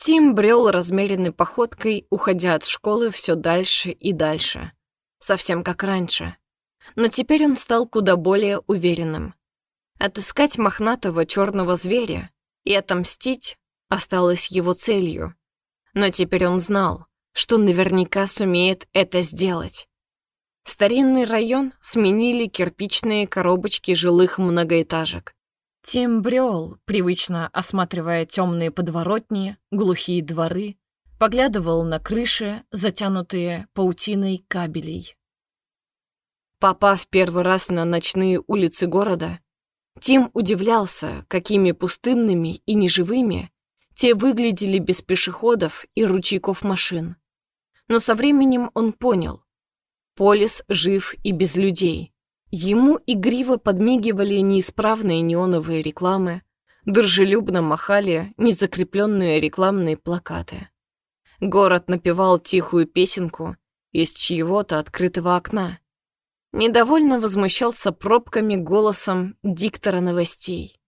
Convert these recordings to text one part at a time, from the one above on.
Тим брел размеренной походкой, уходя от школы все дальше и дальше. Совсем как раньше. Но теперь он стал куда более уверенным. Отыскать мохнатого черного зверя и отомстить осталось его целью. Но теперь он знал, что наверняка сумеет это сделать. Старинный район сменили кирпичные коробочки жилых многоэтажек. Тим брел, привычно осматривая темные подворотни, глухие дворы, поглядывал на крыши, затянутые паутиной кабелей. Попав первый раз на ночные улицы города, Тим удивлялся, какими пустынными и неживыми те выглядели без пешеходов и ручейков машин. Но со временем он понял. Полис жив и без людей. Ему игриво подмигивали неисправные неоновые рекламы, дружелюбно махали незакрепленные рекламные плакаты. Город напевал тихую песенку из чьего-то открытого окна. Недовольно возмущался пробками голосом диктора новостей.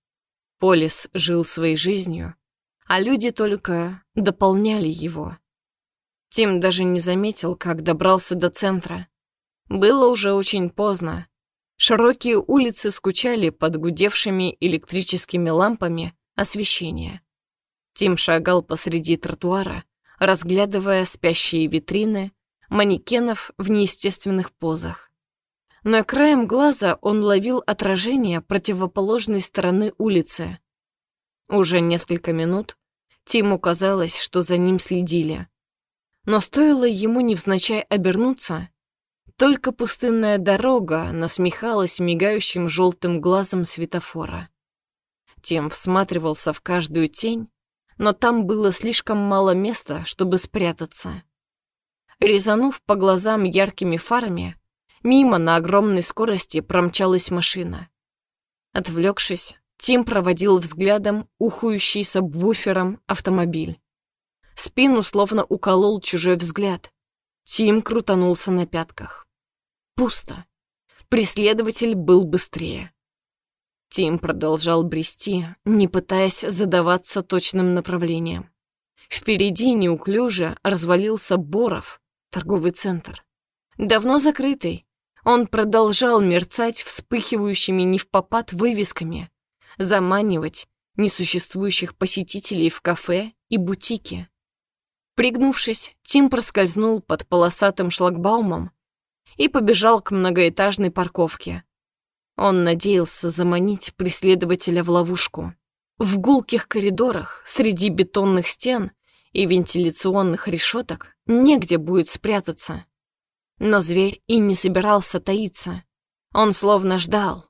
Полис жил своей жизнью, а люди только дополняли его. Тим даже не заметил, как добрался до центра. Было уже очень поздно, Широкие улицы скучали под гудевшими электрическими лампами освещения. Тим шагал посреди тротуара, разглядывая спящие витрины, манекенов в неестественных позах. Но краем глаза он ловил отражение противоположной стороны улицы. Уже несколько минут Тиму казалось, что за ним следили. Но стоило ему невзначай обернуться, только пустынная дорога насмехалась мигающим желтым глазом светофора. Тим всматривался в каждую тень, но там было слишком мало места, чтобы спрятаться. Резанув по глазам яркими фарами, мимо на огромной скорости промчалась машина. Отвлекшись, Тим проводил взглядом ухающий сабвуфером автомобиль. Спину словно уколол чужой взгляд. Тим крутанулся на пятках. Пусто. Преследователь был быстрее. Тим продолжал брести, не пытаясь задаваться точным направлением. Впереди неуклюже развалился Боров, торговый центр. Давно закрытый, он продолжал мерцать вспыхивающими не в попад вывесками, заманивать несуществующих посетителей в кафе и бутики. Пригнувшись, Тим проскользнул под полосатым шлагбаумом и побежал к многоэтажной парковке. Он надеялся заманить преследователя в ловушку. В гулких коридорах, среди бетонных стен и вентиляционных решеток негде будет спрятаться. Но зверь и не собирался таиться. Он словно ждал.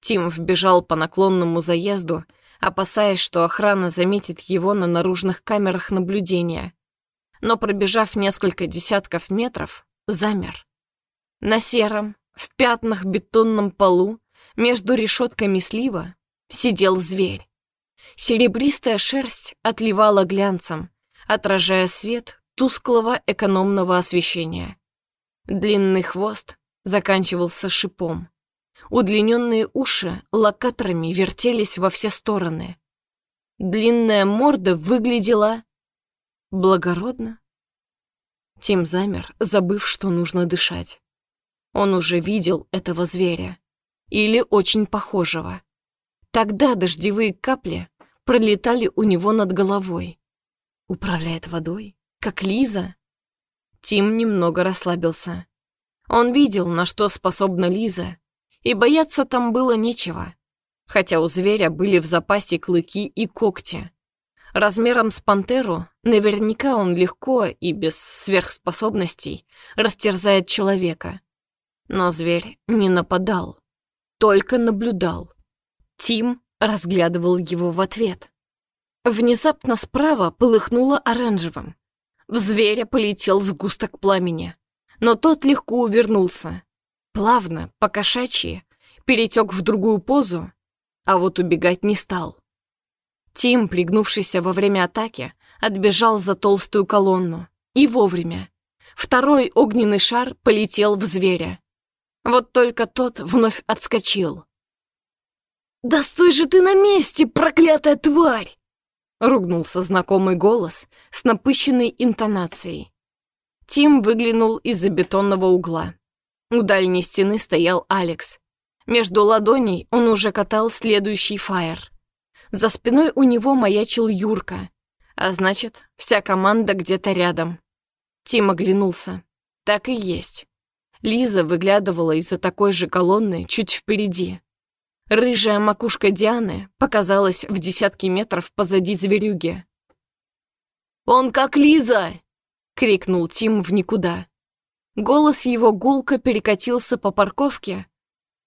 Тим вбежал по наклонному заезду, опасаясь, что охрана заметит его на наружных камерах наблюдения. Но пробежав несколько десятков метров, замер. На сером, в пятнах бетонном полу, между решетками слива, сидел зверь. Серебристая шерсть отливала глянцем, отражая свет тусклого экономного освещения. Длинный хвост заканчивался шипом. Удлиненные уши локаторами вертелись во все стороны. Длинная морда выглядела благородно. Тим замер, забыв, что нужно дышать. Он уже видел этого зверя. Или очень похожего. Тогда дождевые капли пролетали у него над головой. Управляет водой, как Лиза. Тим немного расслабился. Он видел, на что способна Лиза, и бояться там было нечего. Хотя у зверя были в запасе клыки и когти. Размером с пантеру, наверняка он легко и без сверхспособностей растерзает человека. Но зверь не нападал, только наблюдал. Тим разглядывал его в ответ. Внезапно справа полыхнуло оранжевым. В зверя полетел сгусток пламени, но тот легко увернулся. Плавно, покошачьи, перетек в другую позу, а вот убегать не стал. Тим, пригнувшийся во время атаки, отбежал за толстую колонну. И вовремя. Второй огненный шар полетел в зверя. Вот только тот вновь отскочил. «Да стой же ты на месте, проклятая тварь!» — ругнулся знакомый голос с напыщенной интонацией. Тим выглянул из-за бетонного угла. У дальней стены стоял Алекс. Между ладоней он уже катал следующий фаер. За спиной у него маячил Юрка, а значит, вся команда где-то рядом. Тим оглянулся. Так и есть. Лиза выглядывала из-за такой же колонны чуть впереди. Рыжая макушка Дианы показалась в десятки метров позади зверюги. «Он как Лиза!» — крикнул Тим в никуда. Голос его гулко перекатился по парковке,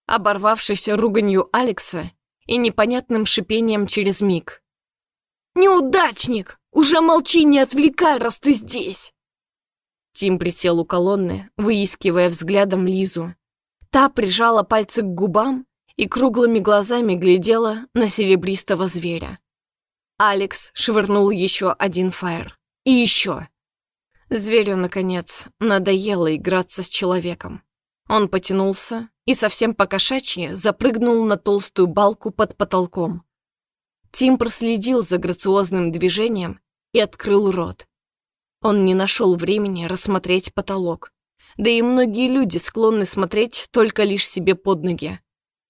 оборвавшись руганью Алекса и непонятным шипением через миг. «Неудачник! Уже молчи, не отвлекай, раз ты здесь!» Тим присел у колонны, выискивая взглядом Лизу. Та прижала пальцы к губам и круглыми глазами глядела на серебристого зверя. Алекс швырнул еще один фаер. И еще. Зверю, наконец, надоело играться с человеком. Он потянулся и совсем покошачьи запрыгнул на толстую балку под потолком. Тим проследил за грациозным движением и открыл рот. Он не нашел времени рассмотреть потолок. Да и многие люди склонны смотреть только лишь себе под ноги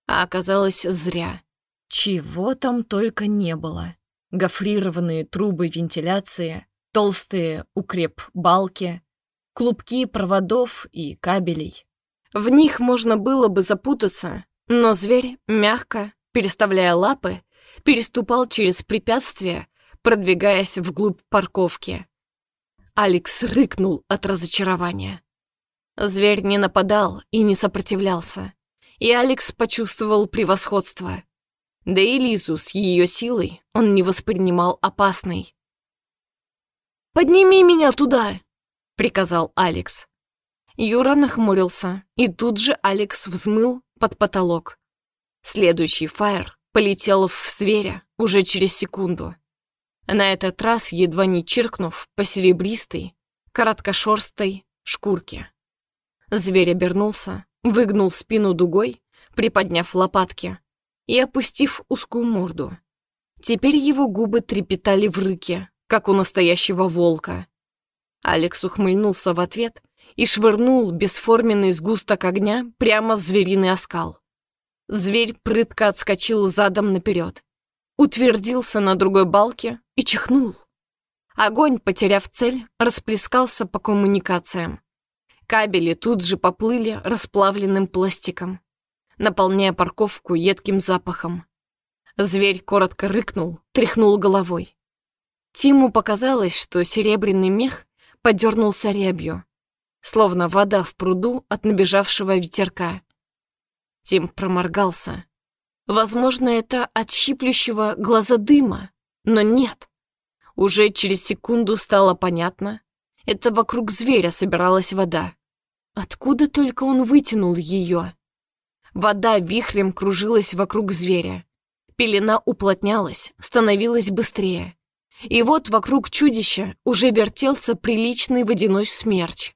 а оказалось зря. Чего там только не было. Гофрированные трубы вентиляции, толстые укреп-балки, клубки проводов и кабелей. В них можно было бы запутаться, но зверь мягко, переставляя лапы, переступал через препятствия, продвигаясь вглубь парковки. Алекс рыкнул от разочарования. Зверь не нападал и не сопротивлялся и Алекс почувствовал превосходство. Да и Лизу с ее силой он не воспринимал опасной. «Подними меня туда!» — приказал Алекс. Юра нахмурился, и тут же Алекс взмыл под потолок. Следующий фаер полетел в зверя уже через секунду. На этот раз едва не чиркнув по серебристой, короткошерстой шкурке. Зверь обернулся, выгнул спину дугой, приподняв лопатки и опустив узкую морду. Теперь его губы трепетали в рыке, как у настоящего волка. Алекс ухмыльнулся в ответ и швырнул бесформенный сгусток огня прямо в звериный оскал. Зверь прытко отскочил задом наперед, утвердился на другой балке и чихнул. Огонь, потеряв цель, расплескался по коммуникациям. Кабели тут же поплыли расплавленным пластиком, наполняя парковку едким запахом. Зверь коротко рыкнул, тряхнул головой. Тиму показалось, что серебряный мех подернулся рябью, словно вода в пруду от набежавшего ветерка. Тим проморгался. Возможно, это от щиплющего глаза дыма, но нет. Уже через секунду стало понятно, это вокруг зверя собиралась вода. Откуда только он вытянул ее? Вода вихрем кружилась вокруг зверя. Пелена уплотнялась, становилась быстрее. И вот вокруг чудища уже вертелся приличный водяной смерч.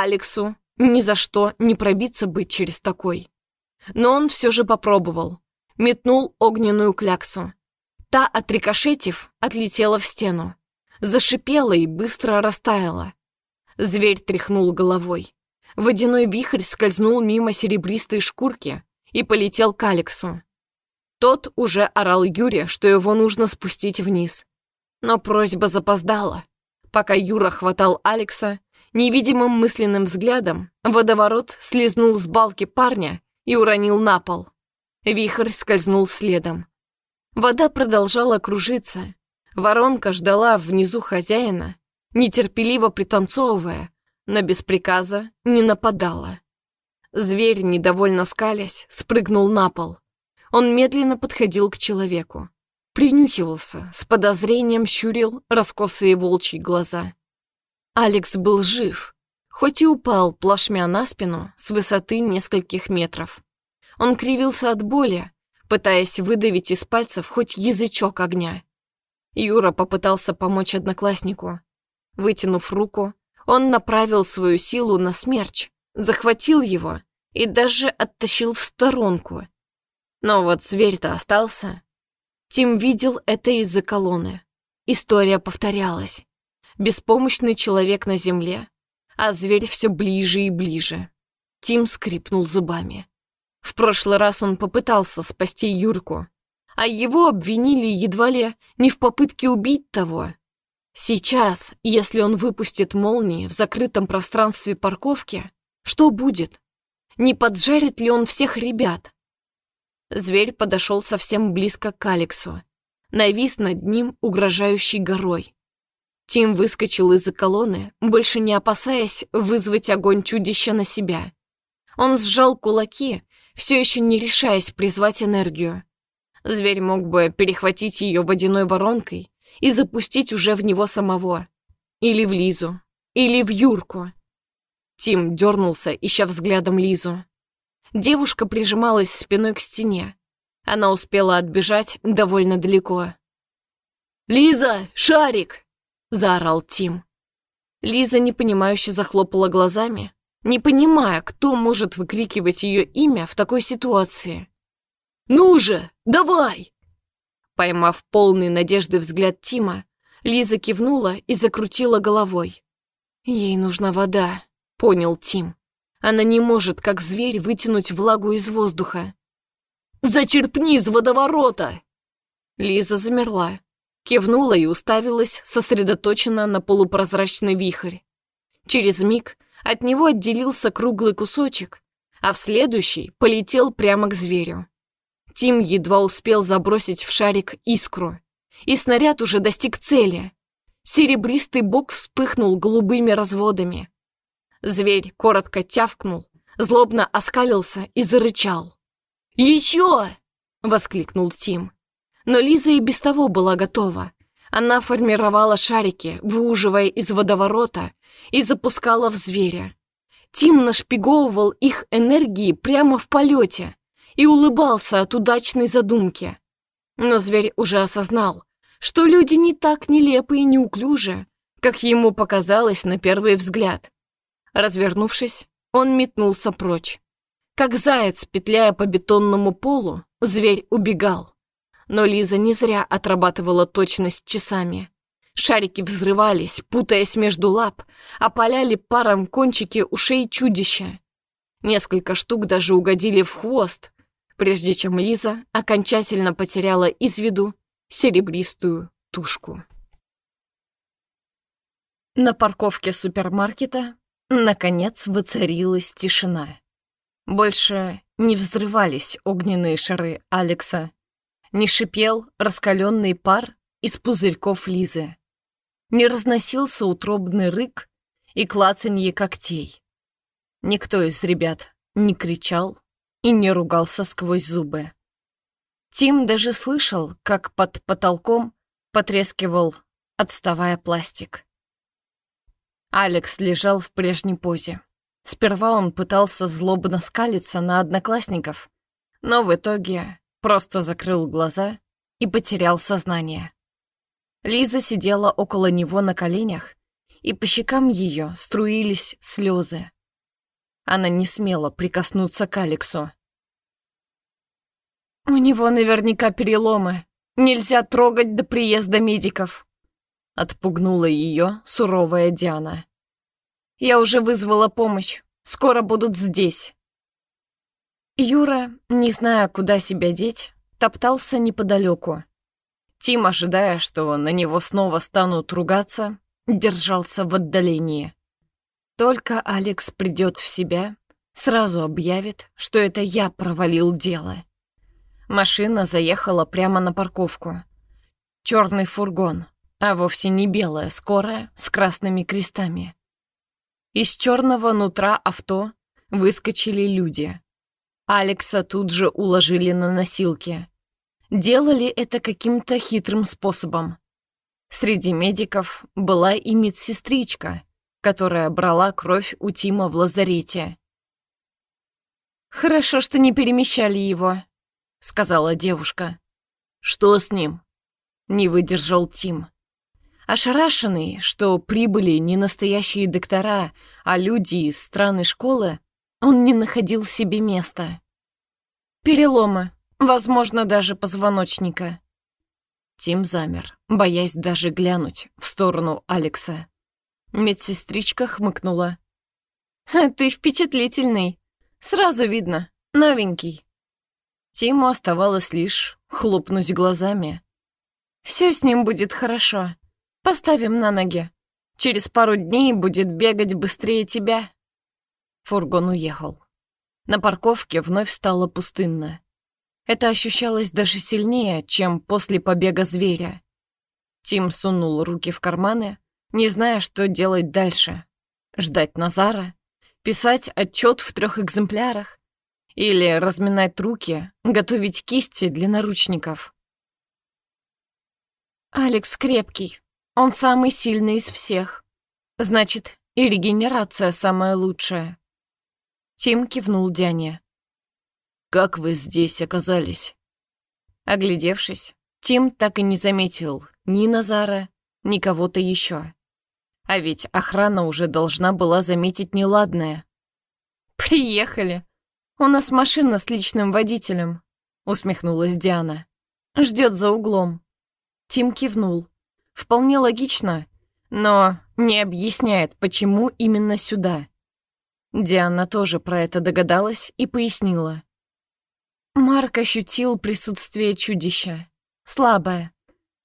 Алексу ни за что не пробиться быть через такой. Но он все же попробовал. Метнул огненную кляксу. Та, отрикошетив, отлетела в стену. Зашипела и быстро растаяла. Зверь тряхнул головой. Водяной вихрь скользнул мимо серебристой шкурки и полетел к Алексу. Тот уже орал Юре, что его нужно спустить вниз. Но просьба запоздала. Пока Юра хватал Алекса, невидимым мысленным взглядом водоворот слезнул с балки парня и уронил на пол. Вихрь скользнул следом. Вода продолжала кружиться. Воронка ждала внизу хозяина, нетерпеливо пританцовывая, но без приказа не нападала. Зверь, недовольно скалясь, спрыгнул на пол. Он медленно подходил к человеку. Принюхивался, с подозрением щурил раскосые волчьи глаза. Алекс был жив, хоть и упал плашмя на спину с высоты нескольких метров. Он кривился от боли, пытаясь выдавить из пальцев хоть язычок огня. Юра попытался помочь однокласснику, Вытянув руку, он направил свою силу на смерч, захватил его и даже оттащил в сторонку. Но вот зверь-то остался. Тим видел это из-за колонны. История повторялась. Беспомощный человек на земле, а зверь все ближе и ближе. Тим скрипнул зубами. В прошлый раз он попытался спасти Юрку, а его обвинили едва ли не в попытке убить того. Сейчас, если он выпустит молнии в закрытом пространстве парковки, что будет? Не поджарит ли он всех ребят? Зверь подошел совсем близко к Алексу, навис над ним угрожающей горой. Тим выскочил из-за колонны, больше не опасаясь вызвать огонь чудища на себя. Он сжал кулаки, все еще не решаясь призвать энергию. Зверь мог бы перехватить ее водяной воронкой и запустить уже в него самого. Или в Лизу, или в Юрку. Тим дернулся, ища взглядом Лизу. Девушка прижималась спиной к стене. Она успела отбежать довольно далеко. «Лиза, шарик!» — заорал Тим. Лиза непонимающе захлопала глазами, не понимая, кто может выкрикивать ее имя в такой ситуации. «Ну же, давай!» Поймав полный надежды взгляд Тима, Лиза кивнула и закрутила головой. «Ей нужна вода», — понял Тим. «Она не может, как зверь, вытянуть влагу из воздуха». «Зачерпни из водоворота!» Лиза замерла, кивнула и уставилась сосредоточенно на полупрозрачный вихрь. Через миг от него отделился круглый кусочек, а в следующий полетел прямо к зверю. Тим едва успел забросить в шарик искру, и снаряд уже достиг цели. Серебристый бок вспыхнул голубыми разводами. Зверь коротко тявкнул, злобно оскалился и зарычал. «Еще!» — воскликнул Тим. Но Лиза и без того была готова. Она формировала шарики, выуживая из водоворота, и запускала в зверя. Тим нашпиговывал их энергии прямо в полете и улыбался от удачной задумки. Но зверь уже осознал, что люди не так нелепы и неуклюжи, как ему показалось на первый взгляд. Развернувшись, он метнулся прочь. Как заяц, петляя по бетонному полу, зверь убегал. Но Лиза не зря отрабатывала точность часами. Шарики взрывались, путаясь между лап, опаляли паром кончики ушей чудища. Несколько штук даже угодили в хвост, прежде чем Лиза окончательно потеряла из виду серебристую тушку. На парковке супермаркета, наконец, воцарилась тишина. Больше не взрывались огненные шары Алекса, не шипел раскаленный пар из пузырьков Лизы не разносился утробный рык и клацанье когтей. Никто из ребят не кричал и не ругался сквозь зубы. Тим даже слышал, как под потолком потрескивал, отставая пластик. Алекс лежал в прежней позе. Сперва он пытался злобно скалиться на одноклассников, но в итоге просто закрыл глаза и потерял сознание. Лиза сидела около него на коленях, и по щекам ее струились слезы. Она не смела прикоснуться к Алексу. «У него наверняка переломы. Нельзя трогать до приезда медиков», — отпугнула ее суровая Диана. «Я уже вызвала помощь. Скоро будут здесь». Юра, не зная, куда себя деть, топтался неподалеку. Тим, ожидая, что на него снова станут ругаться, держался в отдалении. Только Алекс придет в себя, сразу объявит, что это я провалил дело. Машина заехала прямо на парковку. Черный фургон, а вовсе не белая скорая с красными крестами. Из черного нутра авто выскочили люди. Алекса тут же уложили на носилки делали это каким-то хитрым способом. Среди медиков была и медсестричка, которая брала кровь у Тима в лазарете. «Хорошо, что не перемещали его», — сказала девушка. «Что с ним?» — не выдержал Тим. Ошарашенный, что прибыли не настоящие доктора, а люди из страны школы, он не находил себе места. «Переломы», Возможно, даже позвоночника. Тим замер, боясь даже глянуть в сторону Алекса. Медсестричка хмыкнула. «Ты впечатлительный. Сразу видно. Новенький». Тиму оставалось лишь хлопнуть глазами. «Все с ним будет хорошо. Поставим на ноги. Через пару дней будет бегать быстрее тебя». Фургон уехал. На парковке вновь стало пустынно. Это ощущалось даже сильнее, чем после побега зверя. Тим сунул руки в карманы, не зная, что делать дальше. Ждать Назара? Писать отчет в трех экземплярах? Или разминать руки, готовить кисти для наручников? Алекс крепкий. Он самый сильный из всех. Значит, и регенерация самая лучшая. Тим кивнул Диане. «Как вы здесь оказались?» Оглядевшись, Тим так и не заметил ни Назара, ни кого-то еще. А ведь охрана уже должна была заметить неладное. «Приехали. У нас машина с личным водителем», — усмехнулась Диана. «Ждет за углом». Тим кивнул. Вполне логично, но не объясняет, почему именно сюда. Диана тоже про это догадалась и пояснила. Марк ощутил присутствие чудища. Слабое.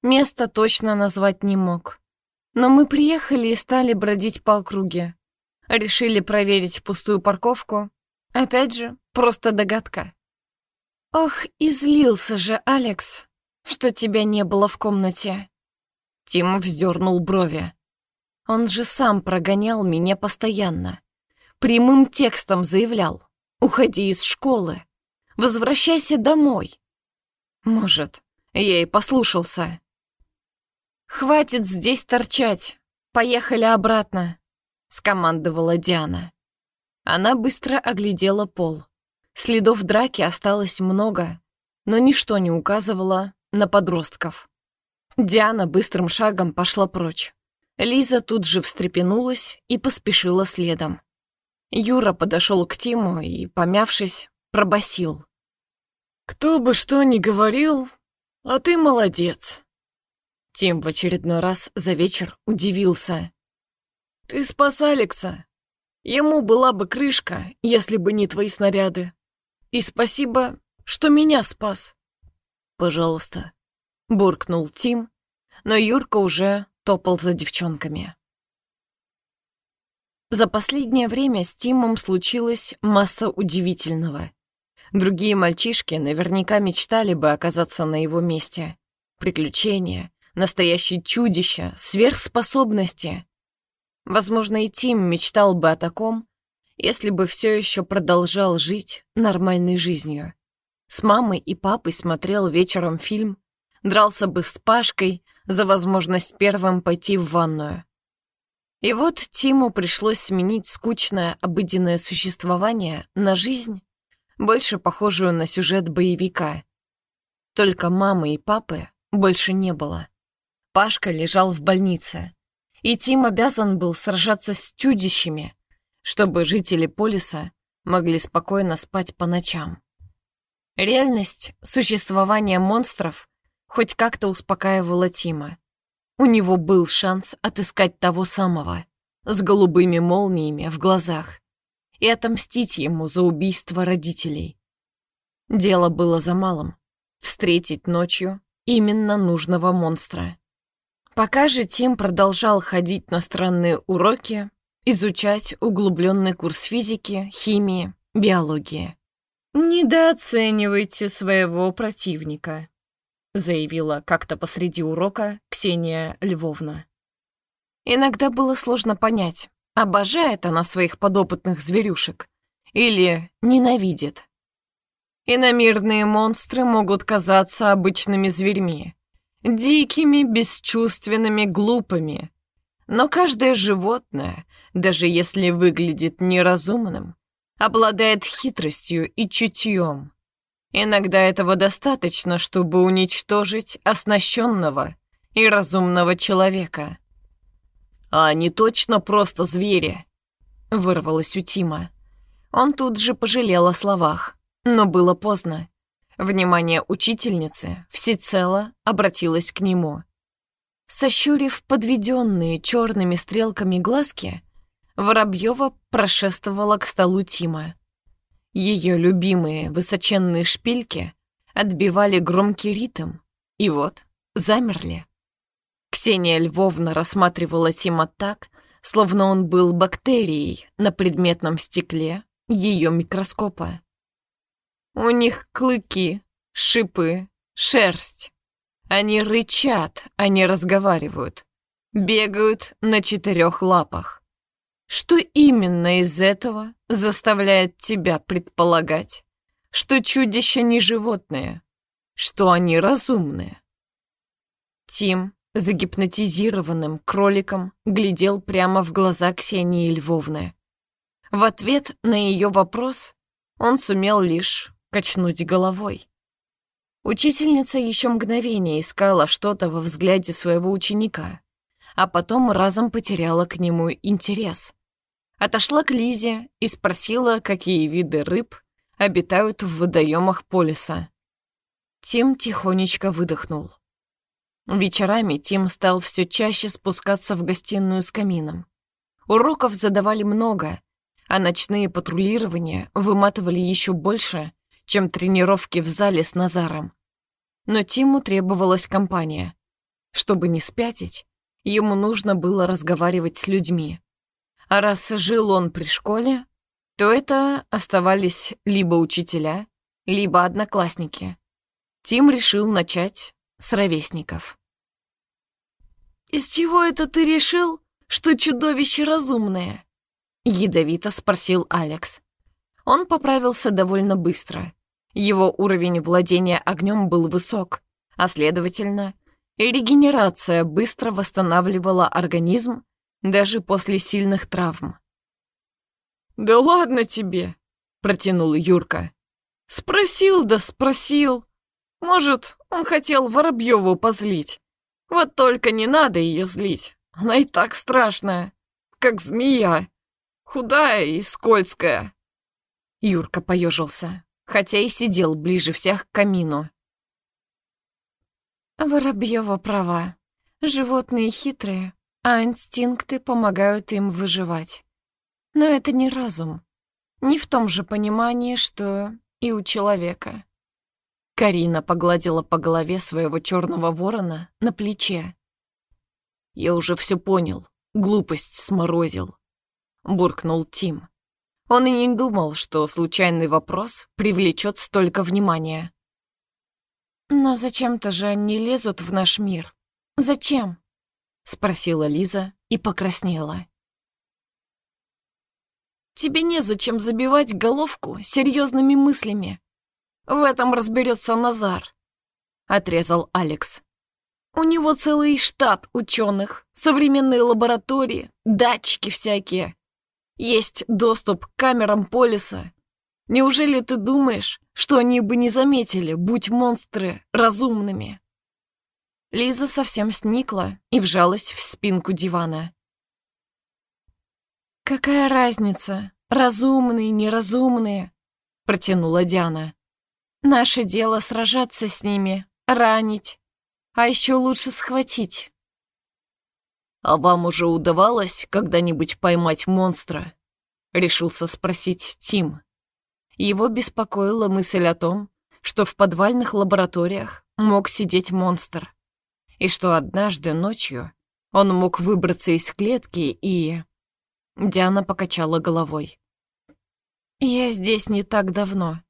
Место точно назвать не мог. Но мы приехали и стали бродить по округе. Решили проверить пустую парковку. Опять же, просто догадка. Ох, излился же Алекс, что тебя не было в комнате. Тим вздернул брови. Он же сам прогонял меня постоянно прямым текстом заявлял «Уходи из школы, возвращайся домой». Может, я и послушался. «Хватит здесь торчать, поехали обратно», — скомандовала Диана. Она быстро оглядела пол. Следов драки осталось много, но ничто не указывало на подростков. Диана быстрым шагом пошла прочь. Лиза тут же встрепенулась и поспешила следом. Юра подошел к Тиму и, помявшись, пробасил. «Кто бы что ни говорил, а ты молодец». Тим в очередной раз за вечер удивился. «Ты спас Алекса. Ему была бы крышка, если бы не твои снаряды. И спасибо, что меня спас». «Пожалуйста», — буркнул Тим, но Юрка уже топал за девчонками. За последнее время с Тимом случилась масса удивительного. Другие мальчишки наверняка мечтали бы оказаться на его месте. Приключения, настоящие чудища, сверхспособности. Возможно, и Тим мечтал бы о таком, если бы все еще продолжал жить нормальной жизнью. С мамой и папой смотрел вечером фильм, дрался бы с Пашкой за возможность первым пойти в ванную. И вот Тиму пришлось сменить скучное обыденное существование на жизнь, больше похожую на сюжет боевика. Только мамы и папы больше не было. Пашка лежал в больнице, и Тим обязан был сражаться с чудищами, чтобы жители полиса могли спокойно спать по ночам. Реальность существования монстров хоть как-то успокаивала Тима. У него был шанс отыскать того самого, с голубыми молниями в глазах, и отомстить ему за убийство родителей. Дело было за малым — встретить ночью именно нужного монстра. Пока же Тим продолжал ходить на странные уроки, изучать углубленный курс физики, химии, биологии. «Недооценивайте своего противника», заявила как-то посреди урока Ксения Львовна. Иногда было сложно понять, обожает она своих подопытных зверюшек или ненавидит. Иномирные монстры могут казаться обычными зверьми, дикими, бесчувственными, глупыми. Но каждое животное, даже если выглядит неразумным, обладает хитростью и чутьем. Иногда этого достаточно, чтобы уничтожить оснащенного и разумного человека. А они точно просто звери, вырвалось у Тима. Он тут же пожалел о словах, но было поздно. Внимание учительницы всецело обратилось к нему. Сощурив подведенные черными стрелками глазки, Воробьева прошествовала к столу Тима. Ее любимые высоченные шпильки отбивали громкий ритм, и вот замерли. Ксения Львовна рассматривала Тима так, словно он был бактерией на предметном стекле ее микроскопа. У них клыки, шипы, шерсть. Они рычат, они разговаривают, бегают на четырех лапах. Что именно из этого заставляет тебя предполагать, что чудища не животные, что они разумные? Тим, загипнотизированным кроликом, глядел прямо в глаза Ксении Львовны. В ответ на ее вопрос он сумел лишь качнуть головой. Учительница еще мгновение искала что-то во взгляде своего ученика, а потом разом потеряла к нему интерес. Отошла к Лизе и спросила, какие виды рыб обитают в водоемах полиса. Тим тихонечко выдохнул. Вечерами Тим стал все чаще спускаться в гостиную с камином. Уроков задавали много, а ночные патрулирования выматывали еще больше, чем тренировки в зале с Назаром. Но Тиму требовалась компания. Чтобы не спятить, ему нужно было разговаривать с людьми. А раз жил он при школе, то это оставались либо учителя, либо одноклассники. Тим решил начать с ровесников. «Из чего это ты решил, что чудовище разумное?» Ядовито спросил Алекс. Он поправился довольно быстро. Его уровень владения огнем был высок, а следовательно, регенерация быстро восстанавливала организм даже после сильных травм. «Да ладно тебе!» — протянул Юрка. «Спросил да спросил. Может, он хотел Воробьеву позлить. Вот только не надо ее злить. Она и так страшная, как змея, худая и скользкая». Юрка поежился, хотя и сидел ближе всех к камину. Воробьева права. Животные хитрые, а инстинкты помогают им выживать. Но это не разум. Не в том же понимании, что и у человека. Карина погладила по голове своего черного ворона на плече. «Я уже все понял, глупость сморозил», — буркнул Тим. Он и не думал, что случайный вопрос привлечет столько внимания. «Но зачем-то же они лезут в наш мир? Зачем?» — спросила Лиза и покраснела. «Тебе незачем забивать головку серьезными мыслями. В этом разберется Назар», — отрезал Алекс. «У него целый штат ученых, современные лаборатории, датчики всякие. Есть доступ к камерам полиса. Неужели ты думаешь, что они бы не заметили, будь монстры разумными?» Лиза совсем сникла и вжалась в спинку дивана. «Какая разница, разумные, неразумные?» — протянула Диана. «Наше дело сражаться с ними, ранить, а еще лучше схватить». «А вам уже удавалось когда-нибудь поймать монстра?» — решился спросить Тим. Его беспокоила мысль о том, что в подвальных лабораториях мог сидеть монстр и что однажды ночью он мог выбраться из клетки и... Диана покачала головой. «Я здесь не так давно,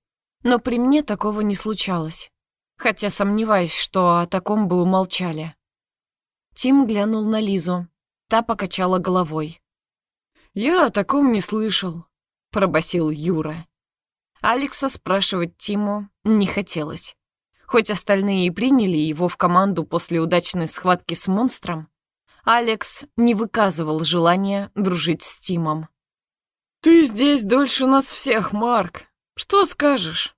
но при мне такого не случалось, хотя сомневаюсь, что о таком бы умолчали». Тим глянул на Лизу, та покачала головой. «Я о таком не слышал», — пробасил Юра. Алекса спрашивать Тиму не хотелось. Хоть остальные и приняли его в команду после удачной схватки с монстром, Алекс не выказывал желания дружить с Тимом. «Ты здесь дольше нас всех, Марк. Что скажешь?»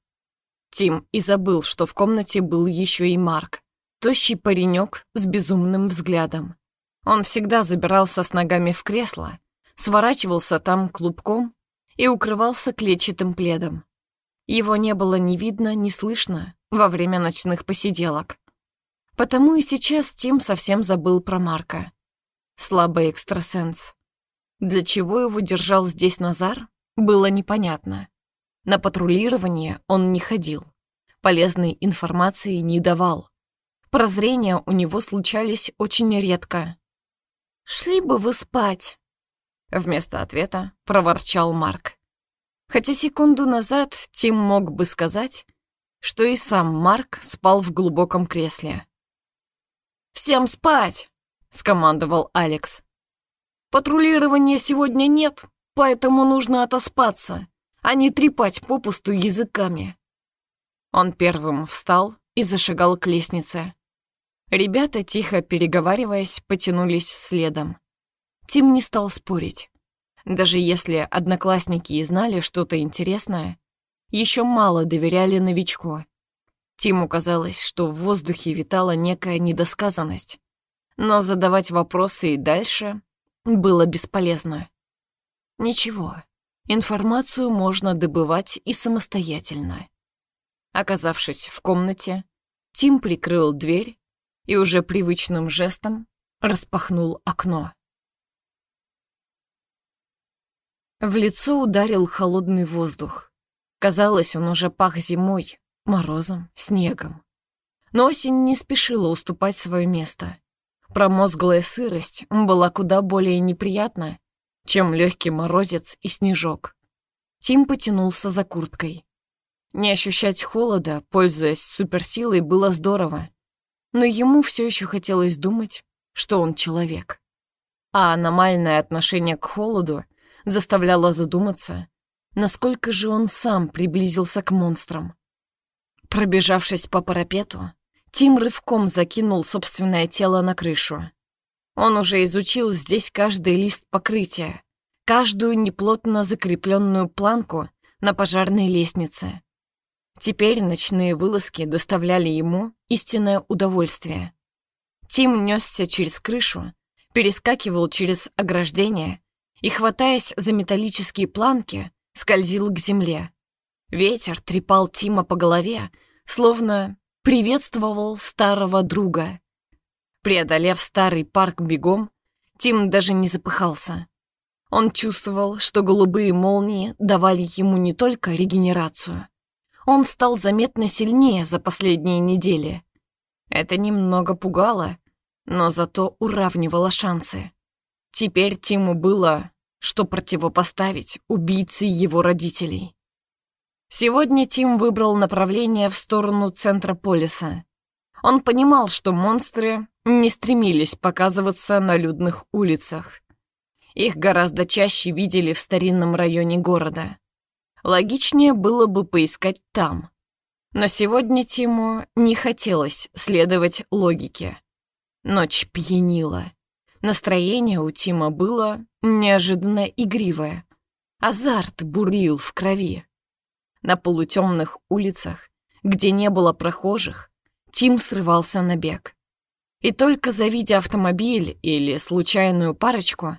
Тим и забыл, что в комнате был еще и Марк, тощий паренек с безумным взглядом. Он всегда забирался с ногами в кресло, сворачивался там клубком и укрывался клетчатым пледом. Его не было ни видно, ни слышно, во время ночных посиделок. Потому и сейчас Тим совсем забыл про Марка. Слабый экстрасенс. Для чего его держал здесь Назар, было непонятно. На патрулирование он не ходил, полезной информации не давал. Прозрения у него случались очень редко. «Шли бы вы спать», — вместо ответа проворчал Марк. Хотя секунду назад Тим мог бы сказать, что и сам Марк спал в глубоком кресле. «Всем спать!» — скомандовал Алекс. «Патрулирования сегодня нет, поэтому нужно отоспаться, а не трепать попусту языками». Он первым встал и зашагал к лестнице. Ребята, тихо переговариваясь, потянулись следом. Тим не стал спорить. Даже если одноклассники и знали что-то интересное, еще мало доверяли новичку. Тиму казалось, что в воздухе витала некая недосказанность. Но задавать вопросы и дальше было бесполезно. Ничего, информацию можно добывать и самостоятельно. Оказавшись в комнате, Тим прикрыл дверь и уже привычным жестом распахнул окно. В лицо ударил холодный воздух. Казалось, он уже пах зимой, морозом, снегом. Но осень не спешила уступать свое место. Промозглая сырость была куда более неприятна, чем легкий морозец и снежок. Тим потянулся за курткой. Не ощущать холода, пользуясь суперсилой, было здорово. Но ему все еще хотелось думать, что он человек. А аномальное отношение к холоду заставляло задуматься, насколько же он сам приблизился к монстрам. Пробежавшись по парапету, Тим рывком закинул собственное тело на крышу. Он уже изучил здесь каждый лист покрытия, каждую неплотно закрепленную планку на пожарной лестнице. Теперь ночные вылазки доставляли ему истинное удовольствие. Тим несся через крышу, перескакивал через ограждение и, хватаясь за металлические планки, скользил к земле. Ветер трепал Тима по голове, словно приветствовал старого друга. Преодолев старый парк бегом, Тим даже не запыхался. Он чувствовал, что голубые молнии давали ему не только регенерацию. Он стал заметно сильнее за последние недели. Это немного пугало, но зато уравнивало шансы. Теперь Тиму было, что противопоставить убийце его родителей. Сегодня Тим выбрал направление в сторону центра полиса. Он понимал, что монстры не стремились показываться на людных улицах. Их гораздо чаще видели в старинном районе города. Логичнее было бы поискать там. Но сегодня Тиму не хотелось следовать логике. Ночь пьянила. Настроение у Тима было неожиданно игривое. Азарт бурлил в крови. На полутемных улицах, где не было прохожих, Тим срывался на бег. И только завидя автомобиль или случайную парочку,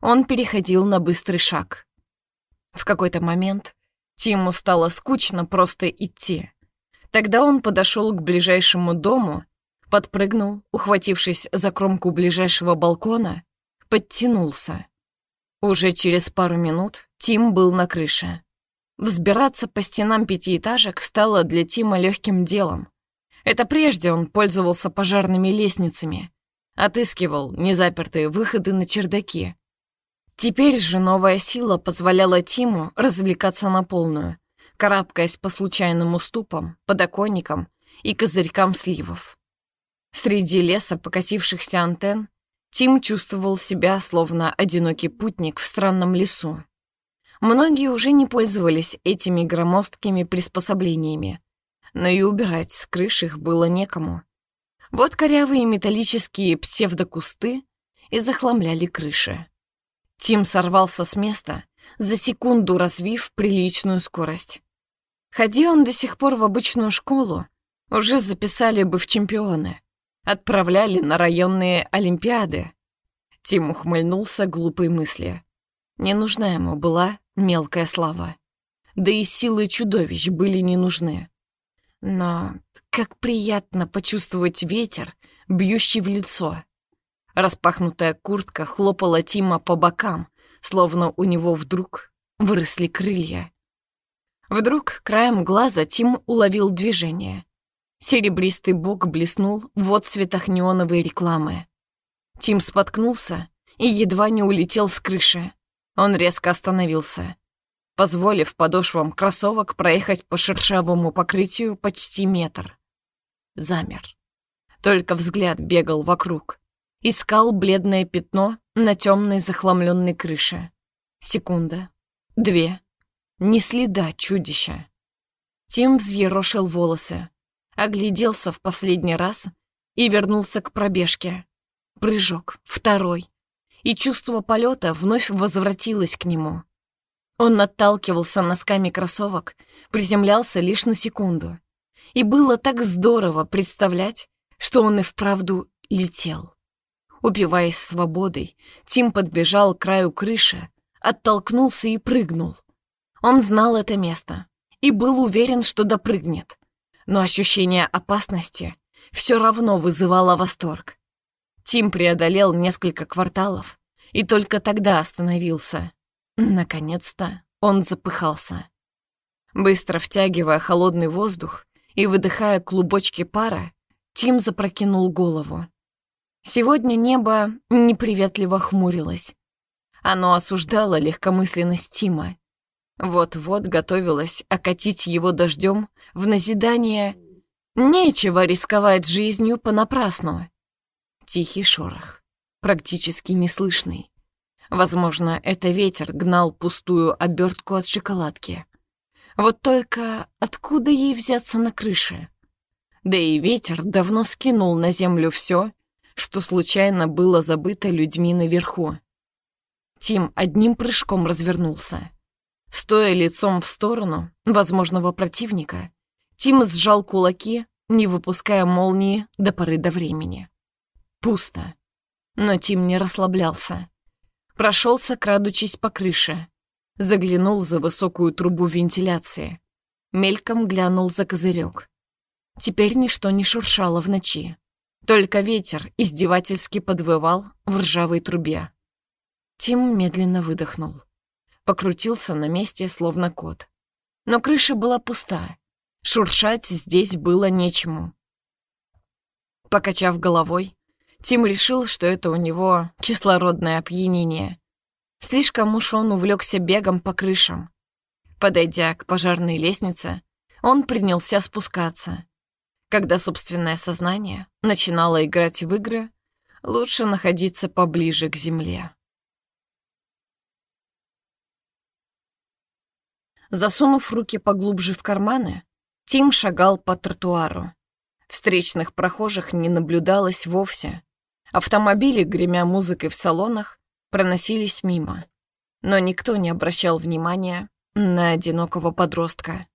он переходил на быстрый шаг. В какой-то момент Тиму стало скучно просто идти. Тогда он подошел к ближайшему дому, подпрыгнул, ухватившись за кромку ближайшего балкона, подтянулся. Уже через пару минут Тим был на крыше. Взбираться по стенам пятиэтажек стало для Тима легким делом. Это прежде он пользовался пожарными лестницами, отыскивал незапертые выходы на чердаки. Теперь же новая сила позволяла Тиму развлекаться на полную, карабкаясь по случайным уступам, подоконникам и козырькам сливов. Среди леса покосившихся антенн Тим чувствовал себя словно одинокий путник в странном лесу. Многие уже не пользовались этими громоздкими приспособлениями, но и убирать с крыш их было некому. Вот корявые металлические псевдокусты и захламляли крыши. Тим сорвался с места, за секунду развив приличную скорость. Ходи он до сих пор в обычную школу, уже записали бы в чемпионы, отправляли на районные олимпиады. Тим ухмыльнулся глупой мысли. Не нужна ему была мелкая слава. Да и силы чудовищ были не нужны. Но как приятно почувствовать ветер, бьющий в лицо. Распахнутая куртка хлопала Тима по бокам, словно у него вдруг выросли крылья. Вдруг краем глаза Тим уловил движение. Серебристый бок блеснул в отцветах неоновой рекламы. Тим споткнулся и едва не улетел с крыши. Он резко остановился, позволив подошвам кроссовок проехать по шершавому покрытию почти метр. Замер. Только взгляд бегал вокруг. Искал бледное пятно на темной захламленной крыше. Секунда. Две. Ни следа чудища. Тим взъерошил волосы, огляделся в последний раз и вернулся к пробежке. Прыжок, второй. И чувство полета вновь возвратилось к нему. Он отталкивался носками кроссовок, приземлялся лишь на секунду. И было так здорово представлять, что он и вправду летел. Упиваясь свободой, Тим подбежал к краю крыши, оттолкнулся и прыгнул. Он знал это место и был уверен, что допрыгнет. Но ощущение опасности все равно вызывало восторг. Тим преодолел несколько кварталов и только тогда остановился. Наконец-то он запыхался. Быстро втягивая холодный воздух и выдыхая клубочки пара, Тим запрокинул голову. Сегодня небо неприветливо хмурилось. Оно осуждало легкомысленность Тима. Вот-вот готовилось окатить его дождем в назидание «Нечего рисковать жизнью понапрасну». Тихий шорох, практически неслышный. Возможно, это ветер гнал пустую обертку от шоколадки. Вот только откуда ей взяться на крыше? Да и ветер давно скинул на землю все, что случайно было забыто людьми наверху. Тим одним прыжком развернулся. Стоя лицом в сторону возможного противника, Тим сжал кулаки, не выпуская молнии до поры до времени. Пусто. Но Тим не расслаблялся. Прошелся, крадучись по крыше. Заглянул за высокую трубу вентиляции. Мельком глянул за козырек. Теперь ничто не шуршало в ночи. Только ветер издевательски подвывал в ржавой трубе. Тим медленно выдохнул. Покрутился на месте, словно кот. Но крыша была пуста. Шуршать здесь было нечему. Покачав головой, Тим решил, что это у него кислородное опьянение. Слишком уж он увлекся бегом по крышам. Подойдя к пожарной лестнице, он принялся спускаться. Когда собственное сознание начинало играть в игры, лучше находиться поближе к земле. Засунув руки поглубже в карманы, Тим шагал по тротуару. Встречных прохожих не наблюдалось вовсе. Автомобили, гремя музыкой в салонах, проносились мимо. Но никто не обращал внимания на одинокого подростка.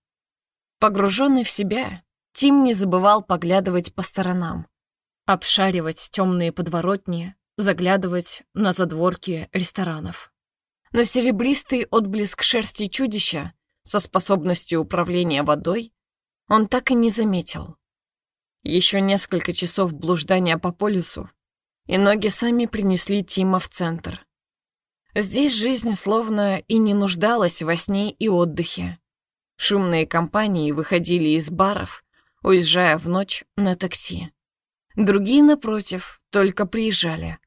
Погруженный в себя, Тим не забывал поглядывать по сторонам, обшаривать темные подворотни, заглядывать на задворки ресторанов. Но серебристый отблеск шерсти чудища со способностью управления водой он так и не заметил. Еще несколько часов блуждания по полюсу, и ноги сами принесли Тима в центр. Здесь жизнь словно и не нуждалась во сне и отдыхе. Шумные компании выходили из баров, уезжая в ночь на такси. Другие, напротив, только приезжали.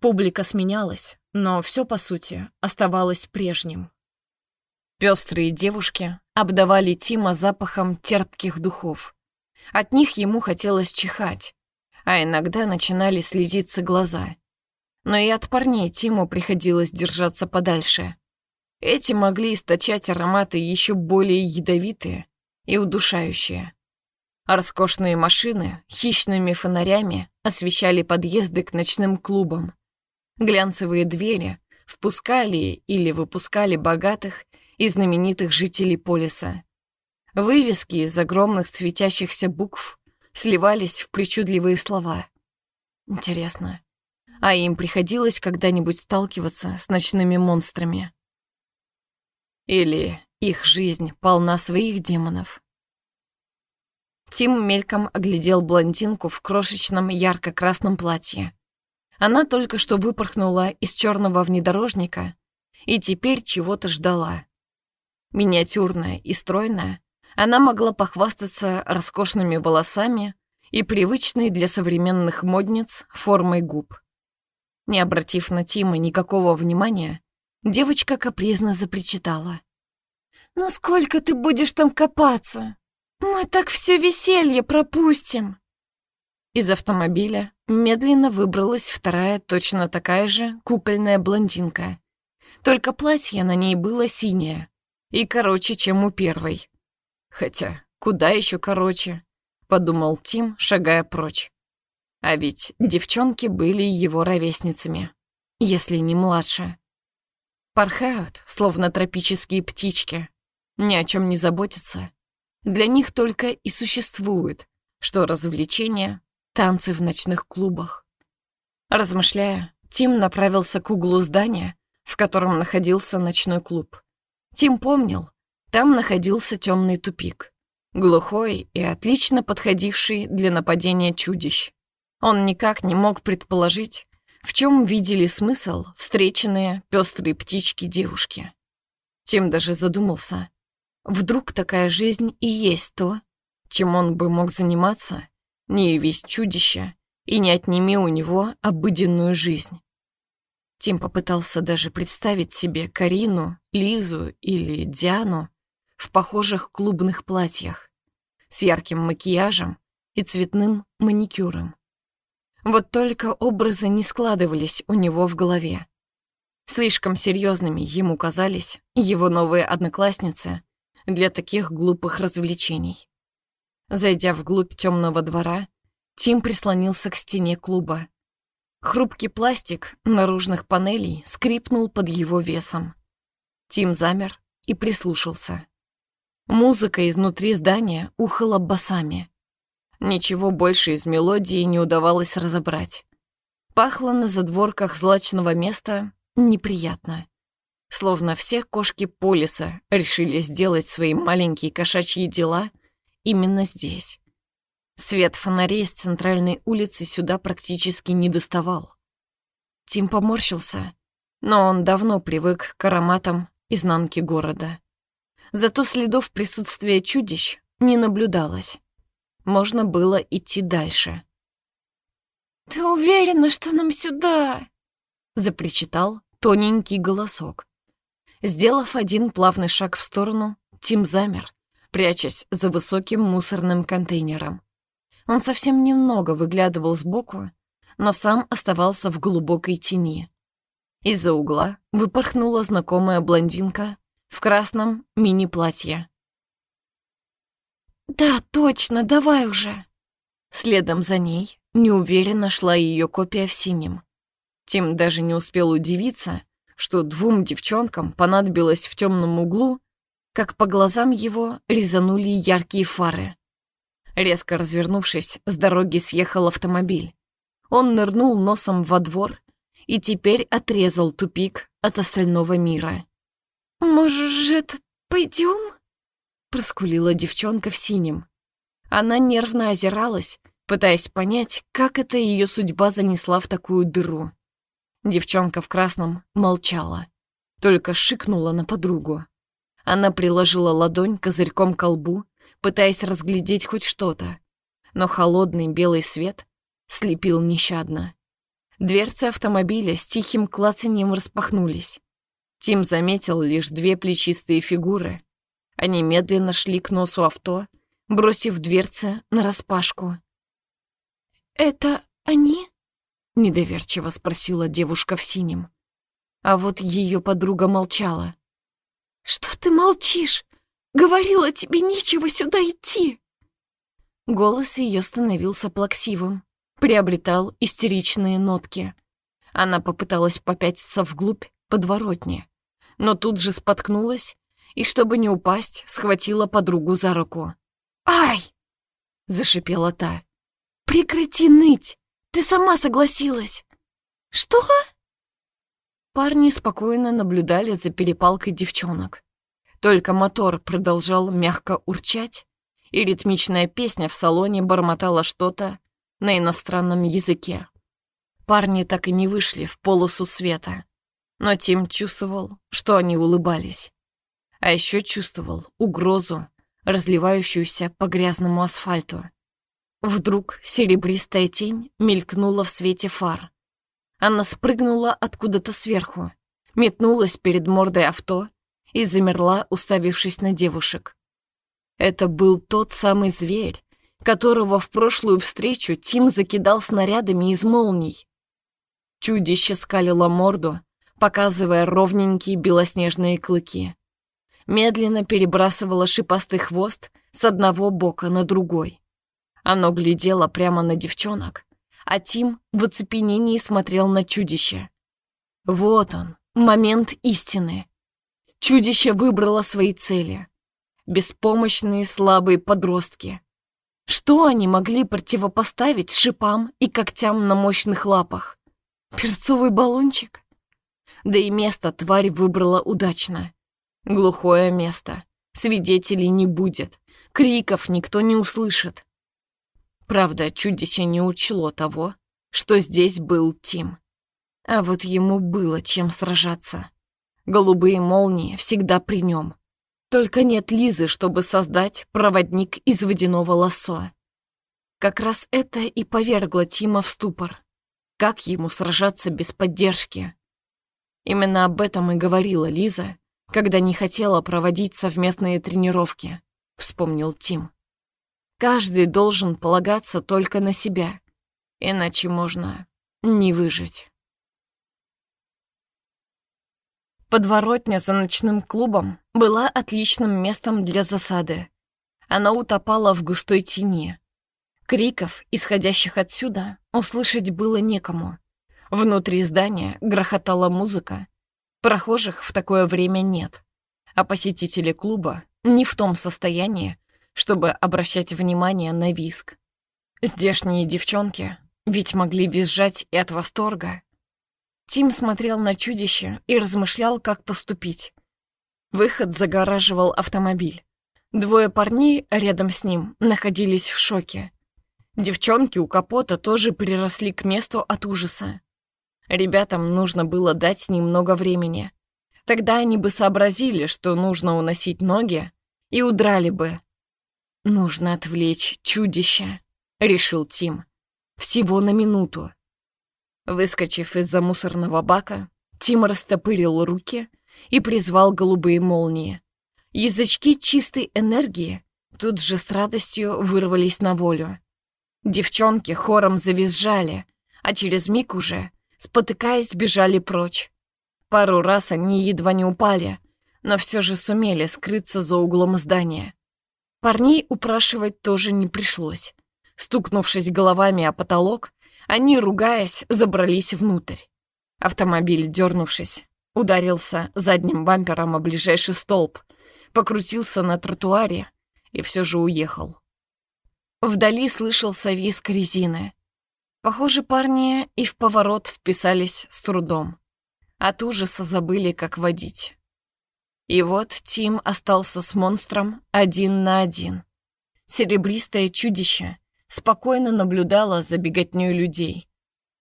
Публика сменялась, но все, по сути, оставалось прежним. Пестрые девушки обдавали Тима запахом терпких духов. От них ему хотелось чихать, а иногда начинали слезиться глаза. Но и от парней Тиму приходилось держаться подальше. Эти могли источать ароматы еще более ядовитые и удушающие. Роскошные машины хищными фонарями освещали подъезды к ночным клубам. Глянцевые двери впускали или выпускали богатых и знаменитых жителей полиса. Вывески из огромных светящихся букв сливались в причудливые слова. Интересно, а им приходилось когда-нибудь сталкиваться с ночными монстрами? Или их жизнь полна своих демонов? Тим мельком оглядел блондинку в крошечном ярко-красном платье. Она только что выпорхнула из черного внедорожника и теперь чего-то ждала. Миниатюрная и стройная, она могла похвастаться роскошными волосами и привычной для современных модниц формой губ. Не обратив на Тима никакого внимания, девочка капризно запричитала. «Ну сколько ты будешь там копаться? Мы так все веселье пропустим!» Из автомобиля медленно выбралась вторая точно такая же кукольная блондинка. Только платье на ней было синее и короче, чем у первой. Хотя, куда еще короче, подумал Тим, шагая прочь. А ведь девчонки были его ровесницами, если не младше. Порхают, словно тропические птички, ни о чем не заботятся. Для них только и существует, что развлечения, танцы в ночных клубах. Размышляя, Тим направился к углу здания, в котором находился ночной клуб. Тим помнил, там находился темный тупик, глухой и отлично подходивший для нападения чудищ. Он никак не мог предположить, в чем видели смысл встреченные пестрые птички девушки. Тим даже задумался, вдруг такая жизнь и есть то, чем он бы мог заниматься, не явись чудище и не отними у него обыденную жизнь. Тим попытался даже представить себе Карину, Лизу или Диану в похожих клубных платьях, с ярким макияжем и цветным маникюром. Вот только образы не складывались у него в голове. Слишком серьезными ему казались его новые одноклассницы для таких глупых развлечений. Зайдя вглубь темного двора, Тим прислонился к стене клуба. Хрупкий пластик наружных панелей скрипнул под его весом. Тим замер и прислушался. Музыка изнутри здания ухала басами. Ничего больше из мелодии не удавалось разобрать. Пахло на задворках злачного места неприятно. Словно все кошки полиса решили сделать свои маленькие кошачьи дела именно здесь. Свет фонарей с центральной улицы сюда практически не доставал. Тим поморщился, но он давно привык к ароматам изнанки города. Зато следов присутствия чудищ не наблюдалось. Можно было идти дальше. «Ты уверена, что нам сюда?» — запричитал тоненький голосок. Сделав один плавный шаг в сторону, Тим замер, прячась за высоким мусорным контейнером. Он совсем немного выглядывал сбоку, но сам оставался в глубокой тени. Из-за угла выпорхнула знакомая блондинка в красном мини-платье. «Да, точно, давай уже!» Следом за ней неуверенно шла ее копия в синем. Тим даже не успел удивиться, что двум девчонкам понадобилось в темном углу, как по глазам его резанули яркие фары. Резко развернувшись, с дороги съехал автомобиль. Он нырнул носом во двор и теперь отрезал тупик от остального мира. «Может, пойдем?» — проскулила девчонка в синем. Она нервно озиралась, пытаясь понять, как это ее судьба занесла в такую дыру. Девчонка в красном молчала, только шикнула на подругу. Она приложила ладонь козырьком к колбу пытаясь разглядеть хоть что-то, но холодный белый свет слепил нещадно. Дверцы автомобиля с тихим клацаньем распахнулись. Тим заметил лишь две плечистые фигуры. Они медленно шли к носу авто, бросив дверцы нараспашку. «Это они?» — недоверчиво спросила девушка в синем. А вот ее подруга молчала. «Что ты молчишь? Говорила тебе нечего сюда идти!» Голос ее становился плаксивым, приобретал истеричные нотки. Она попыталась попятиться вглубь подворотни, но тут же споткнулась и, чтобы не упасть, схватила подругу за руку. «Ай!» — зашипела та. «Прекрати ныть! Ты сама согласилась!» «Что?» Парни спокойно наблюдали за перепалкой девчонок. Только мотор продолжал мягко урчать, и ритмичная песня в салоне бормотала что-то на иностранном языке. Парни так и не вышли в полосу света, но Тим чувствовал, что они улыбались. А еще чувствовал угрозу, разливающуюся по грязному асфальту. Вдруг серебристая тень мелькнула в свете фар. Она спрыгнула откуда-то сверху, метнулась перед мордой авто и замерла, уставившись на девушек. Это был тот самый зверь, которого в прошлую встречу Тим закидал снарядами из молний. Чудище скалило морду, показывая ровненькие белоснежные клыки. Медленно перебрасывало шипастый хвост с одного бока на другой. Оно глядело прямо на девчонок, а Тим в оцепенении смотрел на чудище. Вот он, момент истины. Чудище выбрало свои цели. Беспомощные слабые подростки. Что они могли противопоставить шипам и когтям на мощных лапах? Перцовый баллончик? Да и место тварь выбрала удачно. Глухое место. Свидетелей не будет. Криков никто не услышит. Правда, чудище не учло того, что здесь был Тим. А вот ему было чем сражаться. Голубые молнии всегда при нем. Только нет Лизы, чтобы создать проводник из водяного лассо. Как раз это и повергло Тима в ступор. Как ему сражаться без поддержки? Именно об этом и говорила Лиза, когда не хотела проводить совместные тренировки, вспомнил Тим. Каждый должен полагаться только на себя, иначе можно не выжить. Подворотня за ночным клубом была отличным местом для засады. Она утопала в густой тени. Криков, исходящих отсюда, услышать было некому. Внутри здания грохотала музыка. Прохожих в такое время нет. А посетители клуба не в том состоянии, чтобы обращать внимание на виск. Здешние девчонки ведь могли визжать и от восторга. Тим смотрел на чудище и размышлял, как поступить. Выход загораживал автомобиль. Двое парней рядом с ним находились в шоке. Девчонки у капота тоже приросли к месту от ужаса. Ребятам нужно было дать немного времени. Тогда они бы сообразили, что нужно уносить ноги, и удрали бы, «Нужно отвлечь чудище», — решил Тим. «Всего на минуту». Выскочив из-за мусорного бака, Тим растопырил руки и призвал голубые молнии. Язычки чистой энергии тут же с радостью вырвались на волю. Девчонки хором завизжали, а через миг уже, спотыкаясь, бежали прочь. Пару раз они едва не упали, но все же сумели скрыться за углом здания. Парней упрашивать тоже не пришлось. Стукнувшись головами о потолок, они, ругаясь, забрались внутрь. Автомобиль, дернувшись, ударился задним бампером о ближайший столб, покрутился на тротуаре и все же уехал. Вдали слышался визг резины. Похоже, парни и в поворот вписались с трудом. От ужаса забыли, как водить. И вот Тим остался с монстром один на один. Серебристое чудище спокойно наблюдало за беготней людей.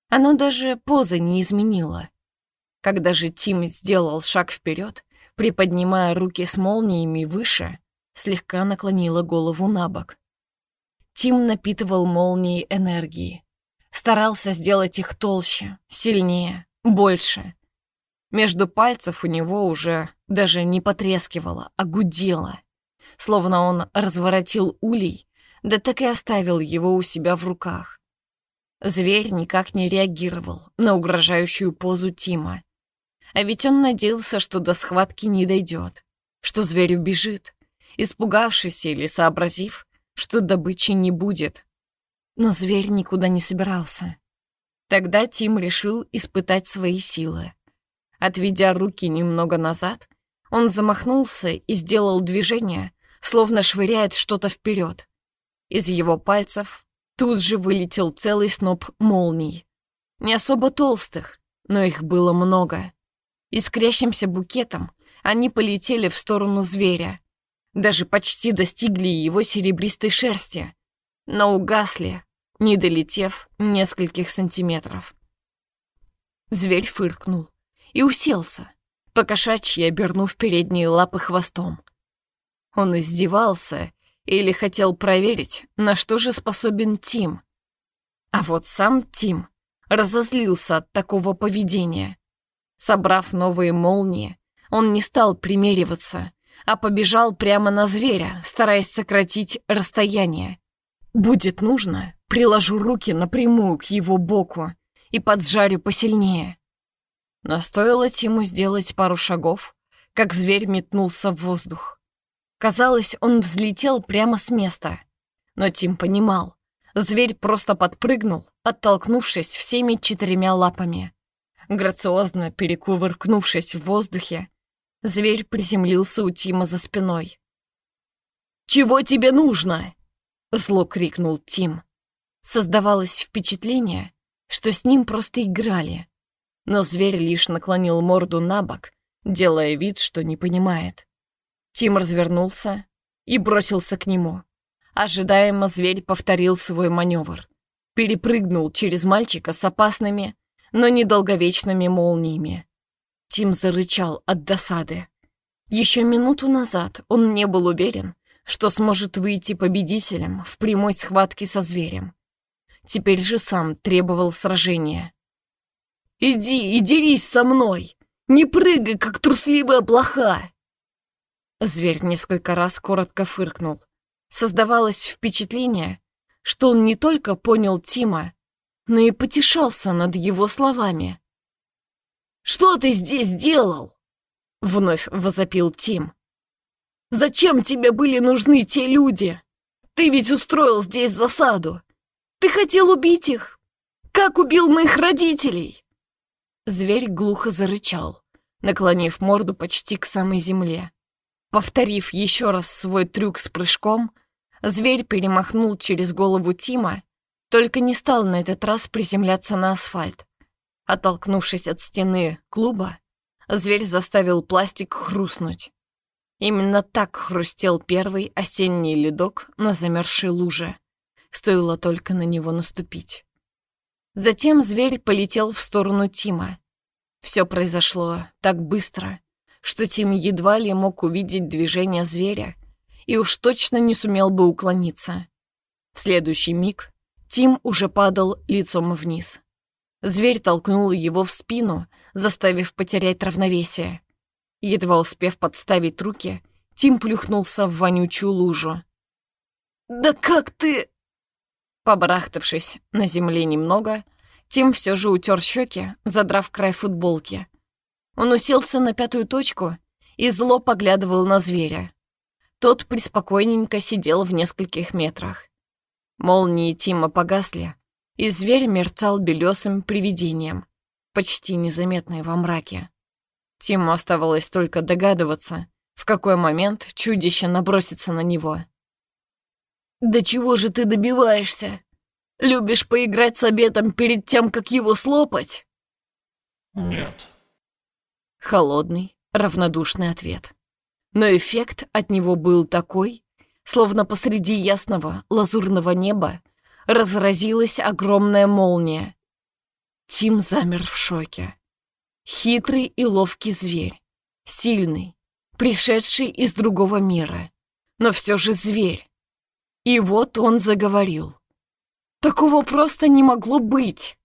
Оно даже позы не изменило. Когда же Тим сделал шаг вперед, приподнимая руки с молниями выше, слегка наклонила голову на бок. Тим напитывал молнии энергии. Старался сделать их толще, сильнее, больше. Между пальцев у него уже даже не потрескивало, а гудело. Словно он разворотил улей, да так и оставил его у себя в руках. Зверь никак не реагировал на угрожающую позу Тима. А ведь он надеялся, что до схватки не дойдет, что зверь убежит, испугавшись или сообразив, что добычи не будет. Но зверь никуда не собирался. Тогда Тим решил испытать свои силы. Отведя руки немного назад, он замахнулся и сделал движение, словно швыряет что-то вперед. Из его пальцев тут же вылетел целый сноп молний. Не особо толстых, но их было много. Искрящимся букетом они полетели в сторону зверя. даже почти достигли его серебристой шерсти, но угасли, не долетев нескольких сантиметров. Зверь фыркнул и уселся, покошачьи обернув передние лапы хвостом. Он издевался или хотел проверить, на что же способен Тим. А вот сам Тим разозлился от такого поведения. Собрав новые молнии, он не стал примериваться, а побежал прямо на зверя, стараясь сократить расстояние. Будет нужно, приложу руки напрямую к его боку и поджарю посильнее. Но стоило Тиму сделать пару шагов, как зверь метнулся в воздух. Казалось, он взлетел прямо с места. Но Тим понимал, зверь просто подпрыгнул, оттолкнувшись всеми четырьмя лапами. Грациозно перекувыркнувшись в воздухе, зверь приземлился у Тима за спиной. «Чего тебе нужно?» — зло крикнул Тим. Создавалось впечатление, что с ним просто играли. Но зверь лишь наклонил морду на бок, делая вид, что не понимает. Тим развернулся и бросился к нему. Ожидаемо зверь повторил свой маневр. Перепрыгнул через мальчика с опасными, но недолговечными молниями. Тим зарычал от досады. Еще минуту назад он не был уверен, что сможет выйти победителем в прямой схватке со зверем. Теперь же сам требовал сражения. «Иди и дерись со мной! Не прыгай, как трусливая блоха!» Зверь несколько раз коротко фыркнул. Создавалось впечатление, что он не только понял Тима, но и потешался над его словами. «Что ты здесь делал?» — вновь возопил Тим. «Зачем тебе были нужны те люди? Ты ведь устроил здесь засаду. Ты хотел убить их. Как убил моих родителей?» Зверь глухо зарычал, наклонив морду почти к самой земле. Повторив еще раз свой трюк с прыжком, зверь перемахнул через голову Тима, только не стал на этот раз приземляться на асфальт. Оттолкнувшись от стены клуба, зверь заставил пластик хрустнуть. Именно так хрустел первый осенний ледок на замерзшей луже. Стоило только на него наступить. Затем зверь полетел в сторону Тима. Все произошло так быстро, что Тим едва ли мог увидеть движение зверя и уж точно не сумел бы уклониться. В следующий миг Тим уже падал лицом вниз. Зверь толкнул его в спину, заставив потерять равновесие. Едва успев подставить руки, Тим плюхнулся в вонючую лужу. «Да как ты...» Побарахтавшись на земле немного, Тим все же утер щеки, задрав край футболки. Он уселся на пятую точку и зло поглядывал на зверя. Тот преспокойненько сидел в нескольких метрах. Молнии Тима погасли, и зверь мерцал белесым привидением, почти незаметный во мраке. Тиму оставалось только догадываться, в какой момент чудище набросится на него. «Да чего же ты добиваешься? Любишь поиграть с обедом перед тем, как его слопать?» «Нет», Холодный, равнодушный ответ. Но эффект от него был такой, словно посреди ясного лазурного неба разразилась огромная молния. Тим замер в шоке. Хитрый и ловкий зверь, сильный, пришедший из другого мира, но все же зверь. И вот он заговорил. Такого просто не могло быть.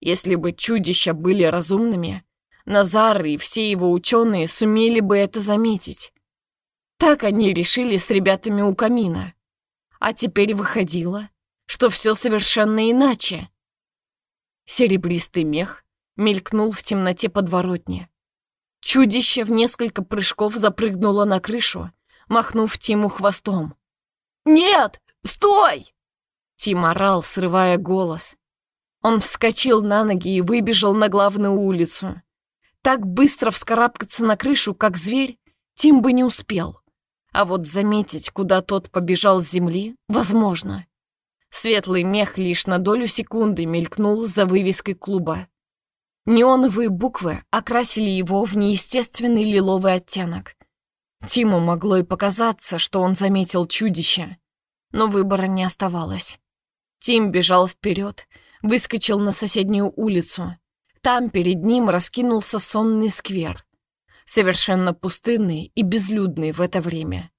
Если бы чудища были разумными, Назар и все его ученые сумели бы это заметить. Так они решили с ребятами у камина. А теперь выходило, что все совершенно иначе. Серебристый мех мелькнул в темноте подворотни. Чудище в несколько прыжков запрыгнуло на крышу, махнув Тиму хвостом. «Нет! Стой!» Тим орал, срывая голос. Он вскочил на ноги и выбежал на главную улицу. Так быстро вскарабкаться на крышу, как зверь, Тим бы не успел. А вот заметить, куда тот побежал с земли, возможно. Светлый мех лишь на долю секунды мелькнул за вывеской клуба. Неоновые буквы окрасили его в неестественный лиловый оттенок. Тиму могло и показаться, что он заметил чудище, но выбора не оставалось. Тим бежал вперед, выскочил на соседнюю улицу. Там перед ним раскинулся сонный сквер, совершенно пустынный и безлюдный в это время.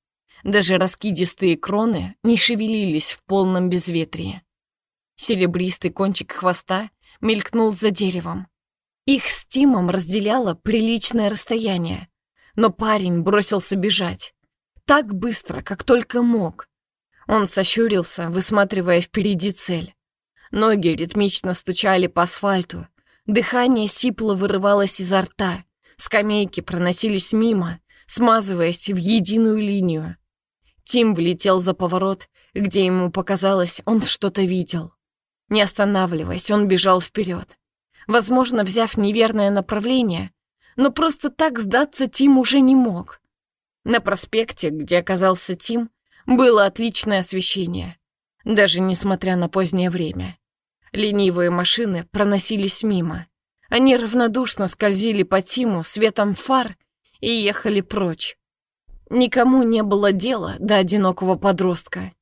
Даже раскидистые кроны не шевелились в полном безветрии. Серебристый кончик хвоста мелькнул за деревом. Их с Тимом разделяло приличное расстояние, но парень бросился бежать. Так быстро, как только мог. Он сощурился, высматривая впереди цель. Ноги ритмично стучали по асфальту, дыхание сипло вырывалось изо рта, скамейки проносились мимо, смазываясь в единую линию. Тим влетел за поворот, где ему показалось, он что-то видел. Не останавливаясь, он бежал вперед. Возможно, взяв неверное направление, но просто так сдаться Тим уже не мог. На проспекте, где оказался Тим, было отличное освещение, даже несмотря на позднее время. Ленивые машины проносились мимо. Они равнодушно скользили по Тиму светом фар и ехали прочь. Никому не было дела до одинокого подростка.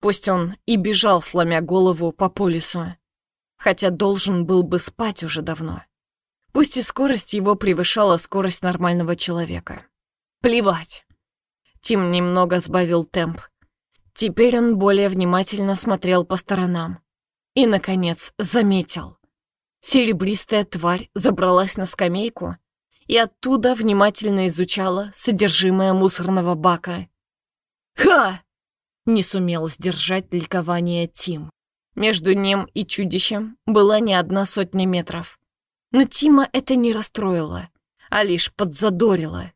Пусть он и бежал, сломя голову по полису, хотя должен был бы спать уже давно. Пусть и скорость его превышала скорость нормального человека. Плевать. Тим немного сбавил темп. Теперь он более внимательно смотрел по сторонам. И, наконец, заметил. Серебристая тварь забралась на скамейку и оттуда внимательно изучала содержимое мусорного бака. «Ха!» — не сумел сдержать ликование Тим. Между ним и чудищем была не одна сотня метров. Но Тима это не расстроило, а лишь подзадорило.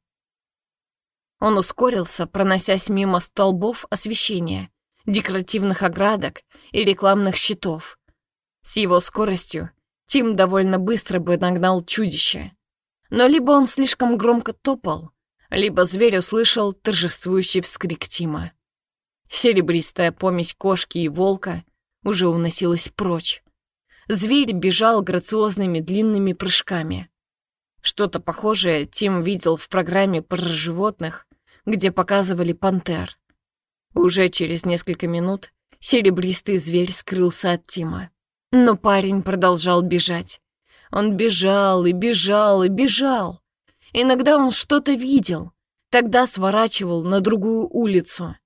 Он ускорился, проносясь мимо столбов освещения, декоративных оградок и рекламных щитов. С его скоростью Тим довольно быстро бы нагнал чудище. Но либо он слишком громко топал, либо зверь услышал торжествующий вскрик Тима. Серебристая помесь кошки и волка уже уносилась прочь. Зверь бежал грациозными длинными прыжками. Что-то похожее Тим видел в программе про животных, где показывали пантер. Уже через несколько минут серебристый зверь скрылся от Тима. Но парень продолжал бежать. Он бежал и бежал и бежал. Иногда он что-то видел, тогда сворачивал на другую улицу.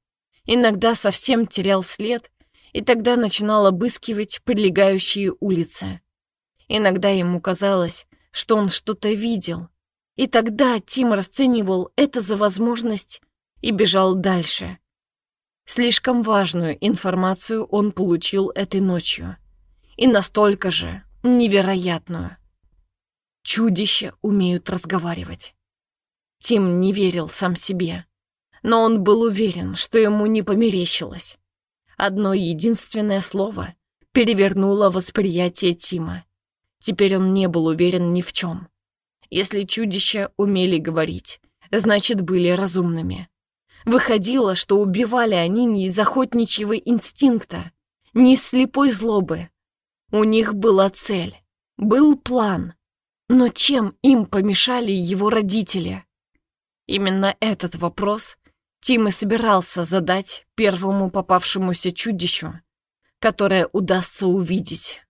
Иногда совсем терял след, и тогда начинал обыскивать прилегающие улицы. Иногда ему казалось, что он что-то видел, и тогда Тим расценивал это за возможность и бежал дальше. Слишком важную информацию он получил этой ночью. И настолько же невероятную. Чудища умеют разговаривать. Тим не верил сам себе, но он был уверен, что ему не померещилось. Одно единственное слово перевернуло восприятие Тима. Теперь он не был уверен ни в чем. Если чудища умели говорить, значит, были разумными. Выходило, что убивали они не из охотничьего инстинкта, не из слепой злобы. У них была цель, был план. Но чем им помешали его родители? Именно этот вопрос Тим и собирался задать первому попавшемуся чудищу, которое удастся увидеть.